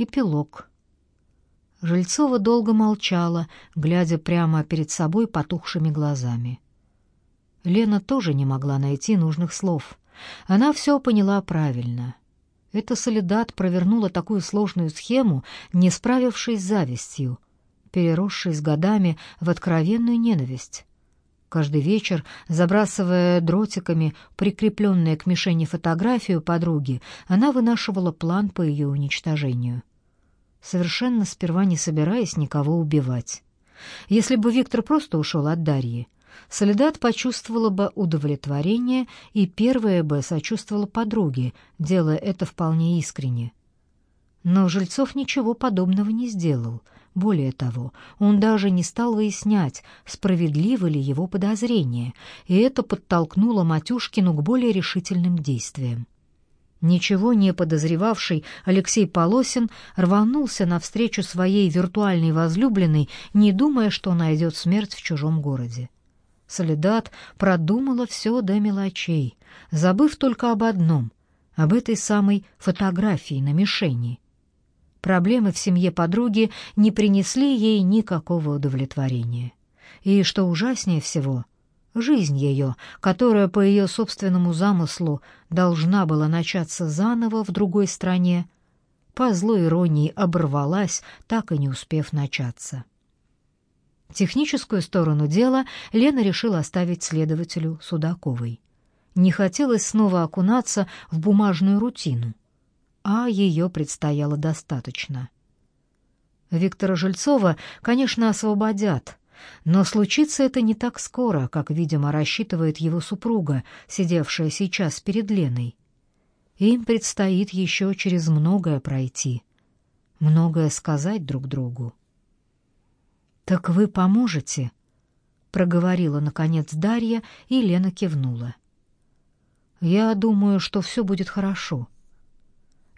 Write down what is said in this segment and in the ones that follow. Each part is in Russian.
Эпилог. Жильцова долго молчала, глядя прямо перед собой потухшими глазами. Лена тоже не могла найти нужных слов. Она все поняла правильно. Эта Солидат провернула такую сложную схему, не справившись с завистью, переросшей с годами в откровенную ненависть. Каждый вечер, забрасывая дротиками прикрепленные к мишени фотографию подруги, она вынашивала план по ее уничтожению. Совершенно сперва не собираясь никого убивать. Если бы Виктор просто ушел от Дарьи, Солидат почувствовала бы удовлетворение и первая бы сочувствовала подруге, делая это вполне искренне. Но Жильцов ничего подобного не сделал. Более того, он даже не стал выяснять, справедливы ли его подозрения, и это подтолкнуло Матюшкину к более решительным действиям. Ничего не подозревавший Алексей Полосин рванулся навстречу своей виртуальной возлюбленной, не думая, что найдет смерть в чужом городе. Солидат продумала все до мелочей, забыв только об одном — об этой самой фотографии на мишени. Проблемы в семье подруги не принесли ей никакого удовлетворения. И, что ужаснее всего, жизнь ее, которая по ее собственному замыслу должна была начаться заново в другой стране, по злой иронии оборвалась, так и не успев начаться. Техническую сторону дела Лена решила оставить следователю Судаковой. Не хотелось снова окунаться в бумажную рутину, а ее предстояло достаточно. Виктора Жильцова, конечно, освободят, но случится это не так скоро, как, видимо, рассчитывает его супруга, сидевшая сейчас перед Леной. Им предстоит еще через многое пройти, многое сказать друг другу. «Так вы поможете?» — проговорила, наконец, Дарья, и Лена кивнула. «Я думаю, что все будет хорошо».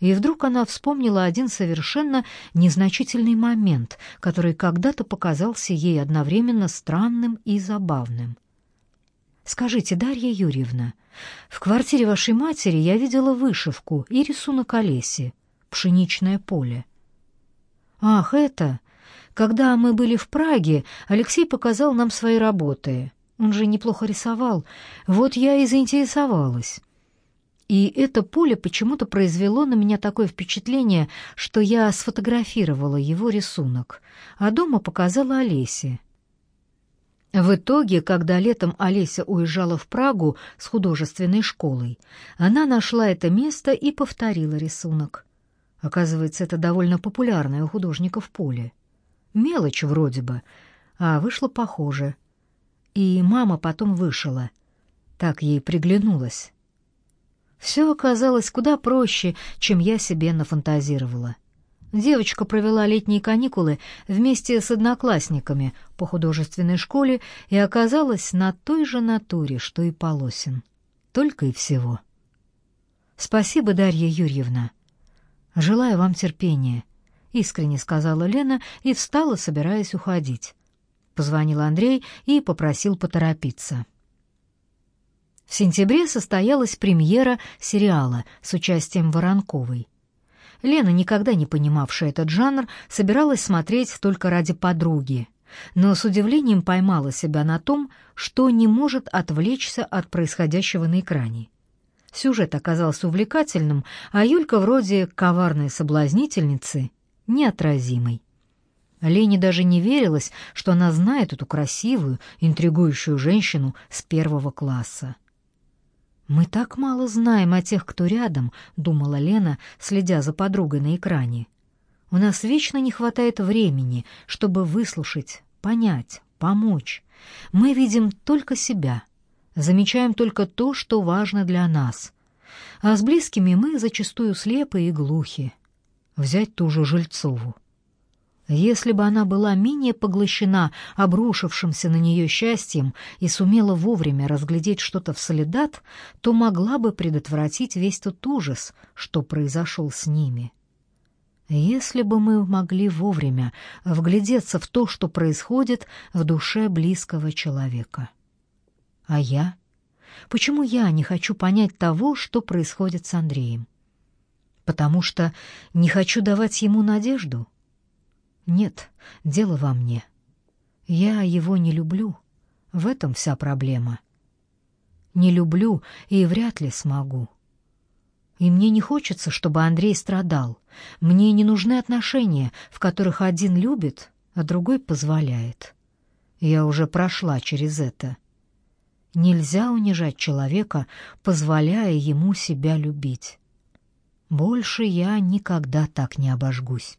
И вдруг она вспомнила один совершенно незначительный момент, который когда-то показался ей одновременно странным и забавным. «Скажите, Дарья Юрьевна, в квартире вашей матери я видела вышивку и рисунок Олеси, пшеничное поле». «Ах, это...» Когда мы были в Праге, Алексей показал нам свои работы. Он же неплохо рисовал. Вот я и заинтересовалась. И это поле почему-то произвело на меня такое впечатление, что я сфотографировала его рисунок, а дома показала Олесе. В итоге, когда летом Олеся уезжала в Прагу с художественной школой, она нашла это место и повторила рисунок. Оказывается, это довольно популярное у художников поле. Мелочь вроде бы, а вышло похоже. И мама потом вышла. Так ей приглянулось. Все оказалось куда проще, чем я себе нафантазировала. Девочка провела летние каникулы вместе с одноклассниками по художественной школе и оказалась на той же натуре, что и Полосин. Только и всего. Спасибо, Дарья Юрьевна. Желаю вам терпения. — искренне сказала Лена и встала, собираясь уходить. Позвонил Андрей и попросил поторопиться. В сентябре состоялась премьера сериала с участием Воронковой. Лена, никогда не понимавшая этот жанр, собиралась смотреть только ради подруги, но с удивлением поймала себя на том, что не может отвлечься от происходящего на экране. Сюжет оказался увлекательным, а Юлька вроде коварной соблазнительницы неотразимой. Лене даже не верилось, что она знает эту красивую, интригующую женщину с первого класса. «Мы так мало знаем о тех, кто рядом», — думала Лена, следя за подругой на экране. «У нас вечно не хватает времени, чтобы выслушать, понять, помочь. Мы видим только себя, замечаем только то, что важно для нас. А с близкими мы зачастую слепы и глухи. Взять ту же Жильцову. Если бы она была менее поглощена обрушившимся на нее счастьем и сумела вовремя разглядеть что-то в солидат, то могла бы предотвратить весь тот ужас, что произошел с ними. Если бы мы могли вовремя вглядеться в то, что происходит в душе близкого человека. А я? Почему я не хочу понять того, что происходит с Андреем? Потому что не хочу давать ему надежду? Нет, дело во мне. Я его не люблю. В этом вся проблема. Не люблю и вряд ли смогу. И мне не хочется, чтобы Андрей страдал. Мне не нужны отношения, в которых один любит, а другой позволяет. Я уже прошла через это. Нельзя унижать человека, позволяя ему себя любить. Больше я никогда так не обожгусь.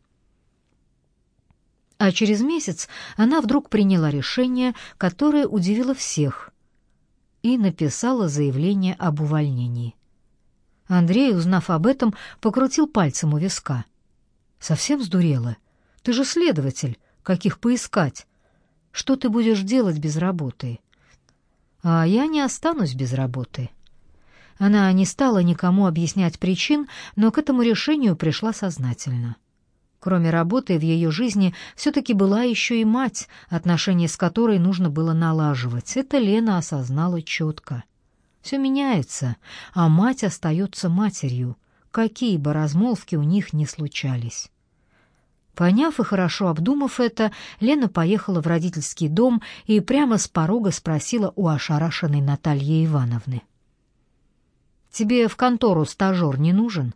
А через месяц она вдруг приняла решение, которое удивило всех, и написала заявление об увольнении. Андрей, узнав об этом, покрутил пальцем у виска. «Совсем сдурела? Ты же следователь. Каких поискать? Что ты будешь делать без работы?» «А я не останусь без работы». Она не стала никому объяснять причин, но к этому решению пришла сознательно. Кроме работы в ее жизни все-таки была еще и мать, отношения с которой нужно было налаживать. Это Лена осознала четко. Все меняется, а мать остается матерью, какие бы размолвки у них ни случались. Поняв и хорошо обдумав это, Лена поехала в родительский дом и прямо с порога спросила у ошарашенной Натальи Ивановны. Тебе в контору стажер не нужен?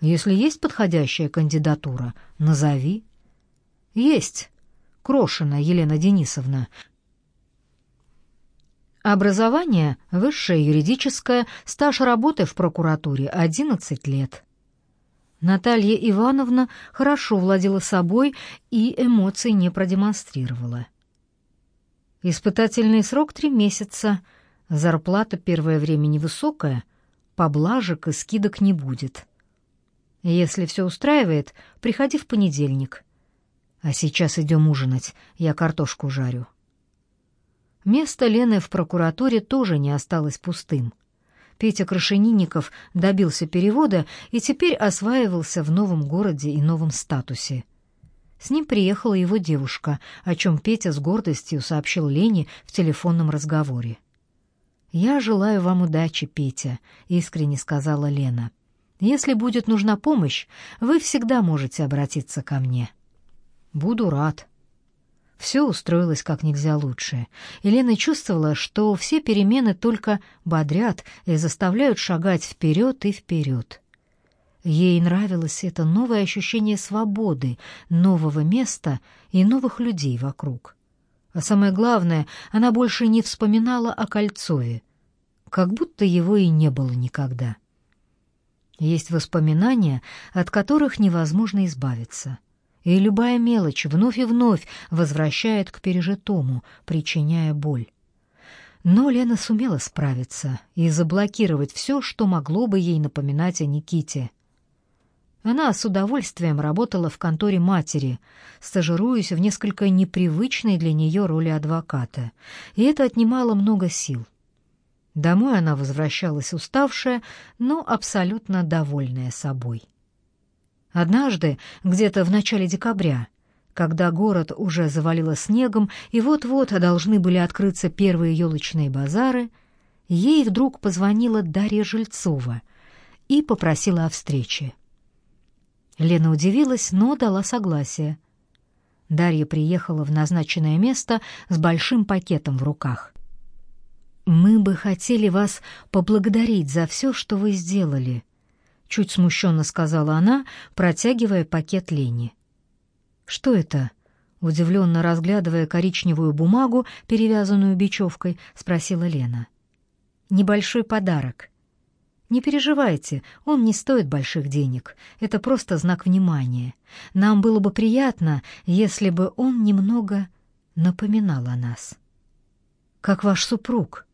Если есть подходящая кандидатура, назови. Есть. Крошина Елена Денисовна. Образование высшее юридическое, стаж работы в прокуратуре 11 лет. Наталья Ивановна хорошо владела собой и эмоций не продемонстрировала. Испытательный срок три месяца. Зарплата первое время невысокая, поблажек и скидок не будет. Если все устраивает, приходи в понедельник. А сейчас идем ужинать, я картошку жарю. Место Лены в прокуратуре тоже не осталось пустым. Петя Крашенинников добился перевода и теперь осваивался в новом городе и новом статусе. С ним приехала его девушка, о чем Петя с гордостью сообщил Лене в телефонном разговоре. «Я желаю вам удачи, Петя», — искренне сказала Лена. «Если будет нужна помощь, вы всегда можете обратиться ко мне». «Буду рад». Все устроилось как нельзя лучше. Елена чувствовала, что все перемены только бодрят и заставляют шагать вперед и вперед. Ей нравилось это новое ощущение свободы, нового места и новых людей вокруг. А самое главное, она больше не вспоминала о Кольцове, как будто его и не было никогда. Есть воспоминания, от которых невозможно избавиться. И любая мелочь вновь и вновь возвращает к пережитому, причиняя боль. Но Лена сумела справиться и заблокировать все, что могло бы ей напоминать о Никите. Она с удовольствием работала в конторе матери, стажируясь в несколько непривычной для нее роли адвоката, и это отнимало много сил. Домой она возвращалась уставшая, но абсолютно довольная собой. Однажды, где-то в начале декабря, когда город уже завалило снегом и вот-вот должны были открыться первые елочные базары, ей вдруг позвонила Дарья Жильцова и попросила о встрече. Лена удивилась, но дала согласие. Дарья приехала в назначенное место с большим пакетом в руках. «Мы бы хотели вас поблагодарить за все, что вы сделали», — чуть смущенно сказала она, протягивая пакет Лене. «Что это?» — удивленно разглядывая коричневую бумагу, перевязанную бечевкой, спросила Лена. «Небольшой подарок. Не переживайте, он не стоит больших денег. Это просто знак внимания. Нам было бы приятно, если бы он немного напоминал о нас. Как ваш супруг?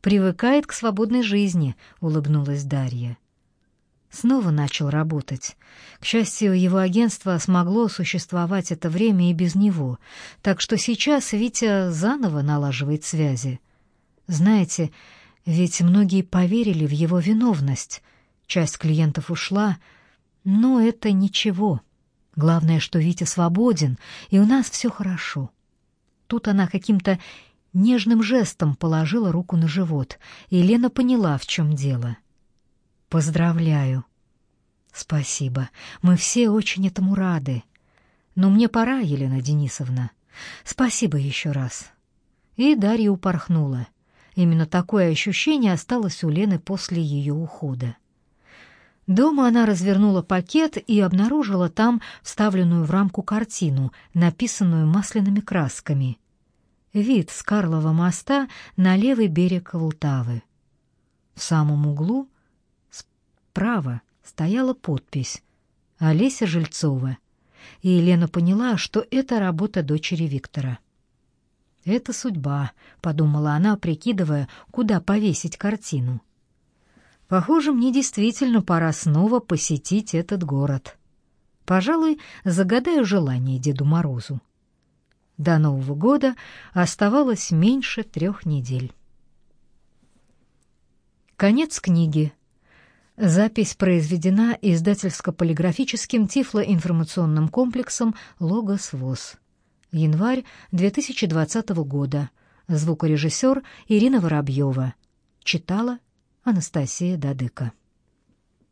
Привыкает к свободной жизни, улыбнулась Дарья. Снова начал работать. К счастью, его агентство смогло существовать это время и без него, так что сейчас Витя заново налаживает связи. Знаете, ведь многие поверили в его виновность. Часть клиентов ушла, но это ничего. Главное, что Витя свободен, и у нас все хорошо. Тут она каким-то нежным жестом положила руку на живот, и Лена поняла, в чем дело. «Поздравляю». Спасибо. Мы все очень этому рады. Но мне пора, Елена Денисовна. Спасибо еще раз. И Дарья упорхнула. Именно такое ощущение осталось у Лены после ее ухода. Дома она развернула пакет и обнаружила там вставленную в рамку картину, написанную масляными красками. Вид с Карлова моста на левый берег Волтавы. В самом углу справа стояла подпись «Олеся Жильцова», и Елена поняла, что это работа дочери Виктора. «Это судьба», — подумала она, прикидывая, куда повесить картину. Похоже, мне действительно пора снова посетить этот город. Пожалуй, загадаю желание Деду Морозу. До Нового года оставалось меньше трех недель. Конец книги. Запись произведена издательско-полиграфическим тифлоинформационным комплексом «Логос ВОЗ». Январь 2020 года. Звукорежиссер Ирина Воробьева. Читала Анастасия Дадыка.